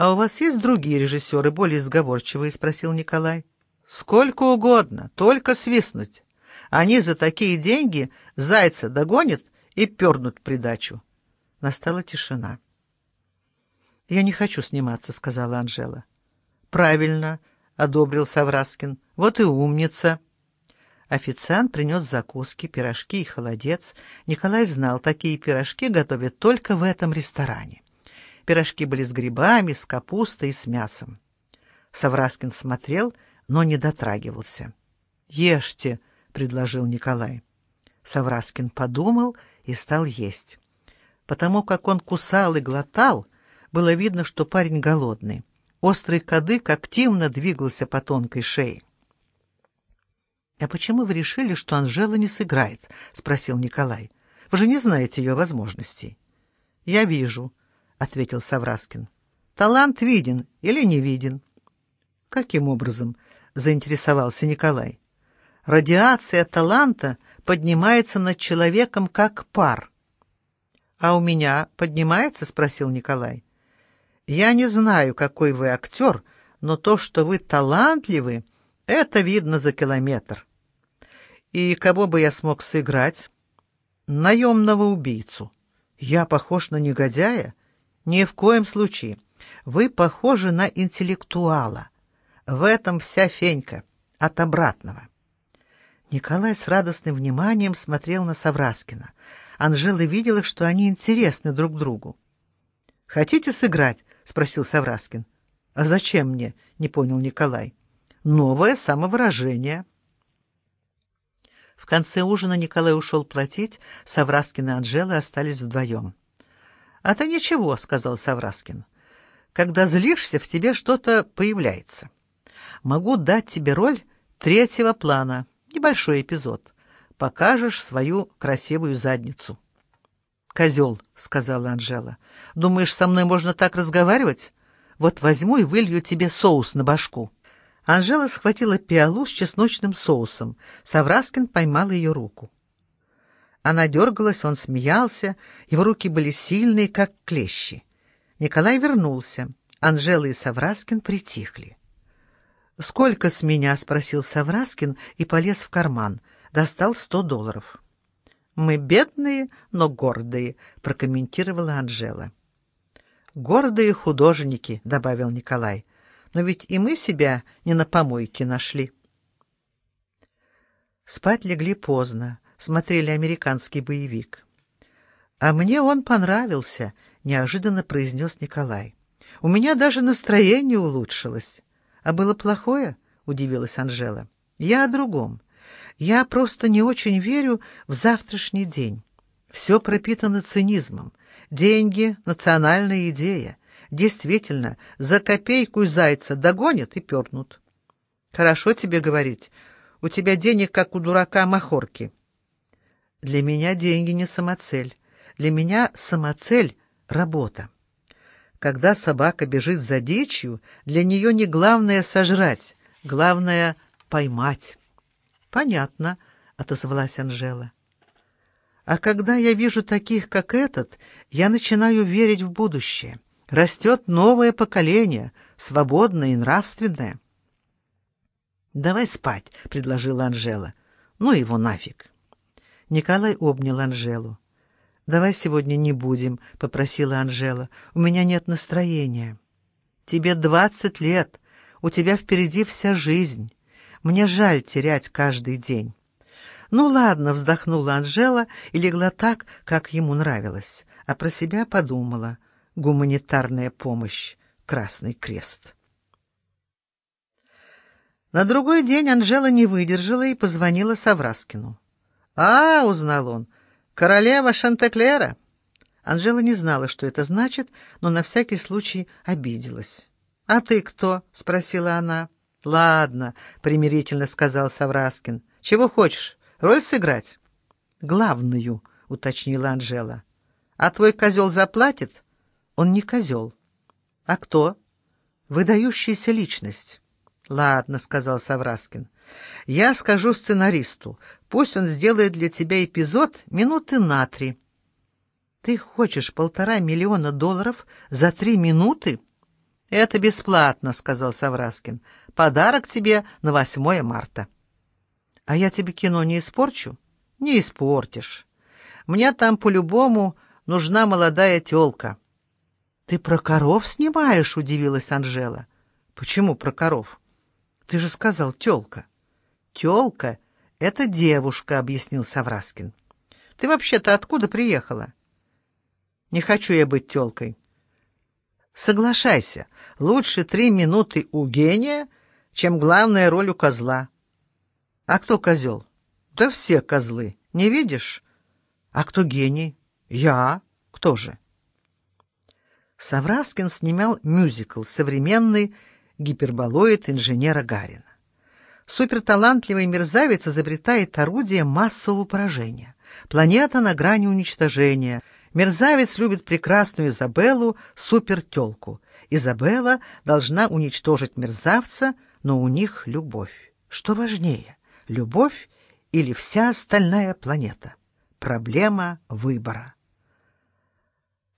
«А у вас есть другие режиссеры, более сговорчивые?» — спросил Николай. «Сколько угодно, только свистнуть. Они за такие деньги зайца догонят и пернут придачу». Настала тишина. «Я не хочу сниматься», — сказала Анжела. «Правильно», — одобрил Савраскин. «Вот и умница». Официант принес закуски, пирожки и холодец. Николай знал, такие пирожки готовят только в этом ресторане. Пирожки были с грибами, с капустой и с мясом. Савраскин смотрел, но не дотрагивался. «Ешьте», — предложил Николай. Савраскин подумал и стал есть. Потому как он кусал и глотал, было видно, что парень голодный. Острый кадык активно двигался по тонкой шее. «А почему вы решили, что Анжела не сыграет?» — спросил Николай. «Вы же не знаете ее возможностей». «Я вижу», ответил Савраскин. Талант виден или не виден? Каким образом? заинтересовался Николай. Радиация таланта поднимается над человеком как пар. А у меня поднимается? спросил Николай. Я не знаю, какой вы актер, но то, что вы талантливы, это видно за километр. И кого бы я смог сыграть? Наемного убийцу. Я похож на негодяя? Ни в коем случае. Вы похожи на интеллектуала. В этом вся фенька. От обратного. Николай с радостным вниманием смотрел на Савраскина. Анжела видела, что они интересны друг другу. «Хотите сыграть?» — спросил Савраскин. «А зачем мне?» — не понял Николай. «Новое самовыражение». В конце ужина Николай ушел платить, Савраскин и Анжела остались вдвоем. «А ты ничего», — сказал Савраскин. «Когда злишься, в тебе что-то появляется. Могу дать тебе роль третьего плана, небольшой эпизод. Покажешь свою красивую задницу». «Козел», — сказала Анжела. «Думаешь, со мной можно так разговаривать? Вот возьму и вылью тебе соус на башку». Анжела схватила пиалу с чесночным соусом. Савраскин поймал ее руку. Она дергалась, он смеялся, его руки были сильные, как клещи. Николай вернулся. Анжела и Савраскин притихли. «Сколько с меня?» — спросил Савраскин и полез в карман. Достал сто долларов. «Мы бедные, но гордые», — прокомментировала Анжела. «Гордые художники», — добавил Николай. «Но ведь и мы себя не на помойке нашли». Спать легли поздно смотрели американский боевик. «А мне он понравился», — неожиданно произнес Николай. «У меня даже настроение улучшилось». «А было плохое?» — удивилась Анжела. «Я о другом. Я просто не очень верю в завтрашний день. Все пропитано цинизмом. Деньги — национальная идея. Действительно, за копейку зайца догонят и пернут. Хорошо тебе говорить. У тебя денег, как у дурака махорки. Для меня деньги не самоцель. Для меня самоцель — работа. Когда собака бежит за дичью, для нее не главное сожрать, главное — поймать. «Понятно», — отозвалась Анжела. «А когда я вижу таких, как этот, я начинаю верить в будущее. Растет новое поколение, свободное и нравственное». «Давай спать», — предложила Анжела. «Ну его нафиг». Николай обнял Анжелу. «Давай сегодня не будем», — попросила Анжела. «У меня нет настроения». «Тебе двадцать лет. У тебя впереди вся жизнь. Мне жаль терять каждый день». «Ну ладно», — вздохнула Анжела и легла так, как ему нравилось, а про себя подумала. «Гуманитарная помощь. Красный крест». На другой день Анжела не выдержала и позвонила Савраскину. «А, — узнал он, — королева Шантеклера». Анжела не знала, что это значит, но на всякий случай обиделась. «А ты кто?» — спросила она. «Ладно», — примирительно сказал Савраскин. «Чего хочешь? Роль сыграть?» «Главную», — уточнила Анжела. «А твой козел заплатит?» «Он не козел». «А кто?» «Выдающаяся личность». «Ладно», — сказал Савраскин. «Я скажу сценаристу. Пусть он сделает для тебя эпизод минуты на три». «Ты хочешь полтора миллиона долларов за три минуты?» «Это бесплатно», — сказал Савраскин. «Подарок тебе на 8 марта». «А я тебе кино не испорчу?» «Не испортишь. Мне там по-любому нужна молодая тёлка». «Ты про коров снимаешь?» — удивилась Анжела. «Почему про коров? Ты же сказал тёлка». «Тёлка — это девушка», — объяснил Савраскин. «Ты вообще-то откуда приехала?» «Не хочу я быть тёлкой». «Соглашайся, лучше три минуты у гения, чем главная роль у козла». «А кто козел?» «Да все козлы. Не видишь?» «А кто гений?» «Я. Кто же?» Савраскин снимал мюзикл «Современный гиперболоид инженера Гарина». Суперталантливый мерзавец изобретает орудие массового поражения. Планета на грани уничтожения. Мерзавец любит прекрасную Изабеллу, супертелку. Изабелла должна уничтожить мерзавца, но у них любовь. Что важнее, любовь или вся остальная планета? Проблема выбора.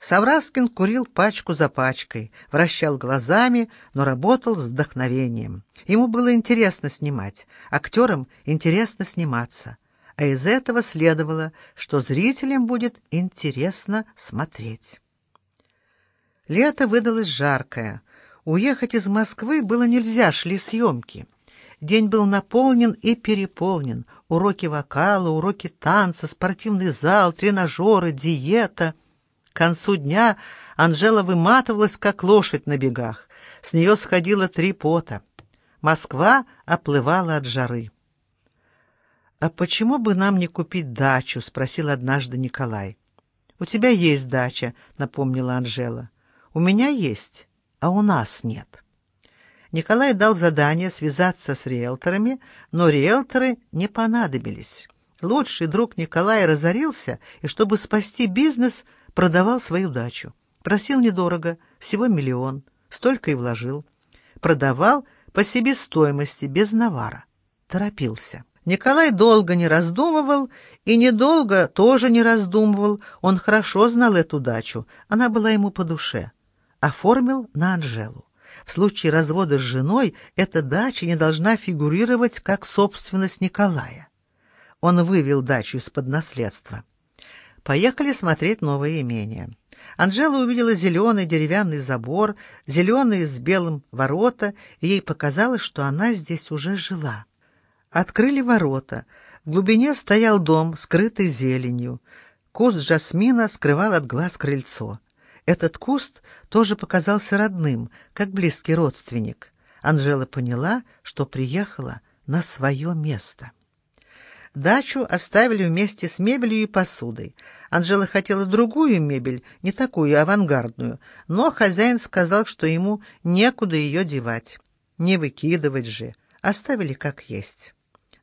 Савраскин курил пачку за пачкой, вращал глазами, но работал с вдохновением. Ему было интересно снимать, актерам интересно сниматься, а из этого следовало, что зрителям будет интересно смотреть. Лето выдалось жаркое. Уехать из Москвы было нельзя, шли съемки. День был наполнен и переполнен. Уроки вокала, уроки танца, спортивный зал, тренажеры, диета — к концу дня Анжела выматывалась, как лошадь на бегах. С нее сходило три пота. Москва оплывала от жары. «А почему бы нам не купить дачу?» — спросил однажды Николай. «У тебя есть дача», — напомнила Анжела. «У меня есть, а у нас нет». Николай дал задание связаться с риэлторами, но риэлторы не понадобились. Лучший друг Николая разорился, и чтобы спасти бизнес — продавал свою дачу. Просил недорого, всего миллион, столько и вложил. Продавал по себестоимости, без навара. Торопился. Николай долго не раздумывал и недолго тоже не раздумывал. Он хорошо знал эту дачу, она была ему по душе. Оформил на Анжелу. В случае развода с женой эта дача не должна фигурировать как собственность Николая. Он вывел дачу из-под наследства. Поехали смотреть новое имение. Анжела увидела зеленый деревянный забор, зеленые с белым ворота, и ей показалось, что она здесь уже жила. Открыли ворота. В глубине стоял дом, скрытый зеленью. Куст жасмина скрывал от глаз крыльцо. Этот куст тоже показался родным, как близкий родственник. Анжела поняла, что приехала на свое место. Дачу оставили вместе с мебелью и посудой. Анжела хотела другую мебель, не такую авангардную, но хозяин сказал, что ему некуда ее девать. Не выкидывать же, оставили как есть.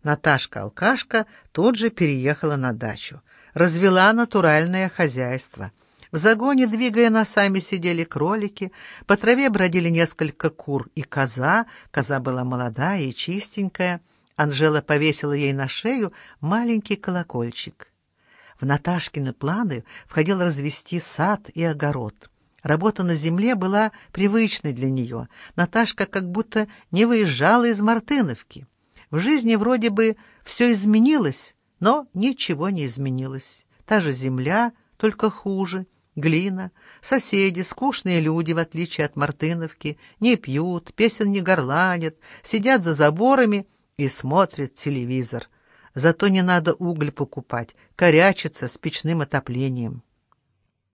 Наташка-алкашка тут же переехала на дачу. Развела натуральное хозяйство. В загоне, двигая носами, сидели кролики, по траве бродили несколько кур и коза, коза была молодая и чистенькая — Анжела повесила ей на шею маленький колокольчик. В Наташкины планы входил развести сад и огород. Работа на земле была привычной для нее. Наташка как будто не выезжала из Мартыновки. В жизни вроде бы все изменилось, но ничего не изменилось. Та же земля, только хуже, глина, соседи, скучные люди, в отличие от Мартыновки, не пьют, песен не горланят, сидят за заборами — и смотрит телевизор. Зато не надо уголь покупать, корячиться с печным отоплением.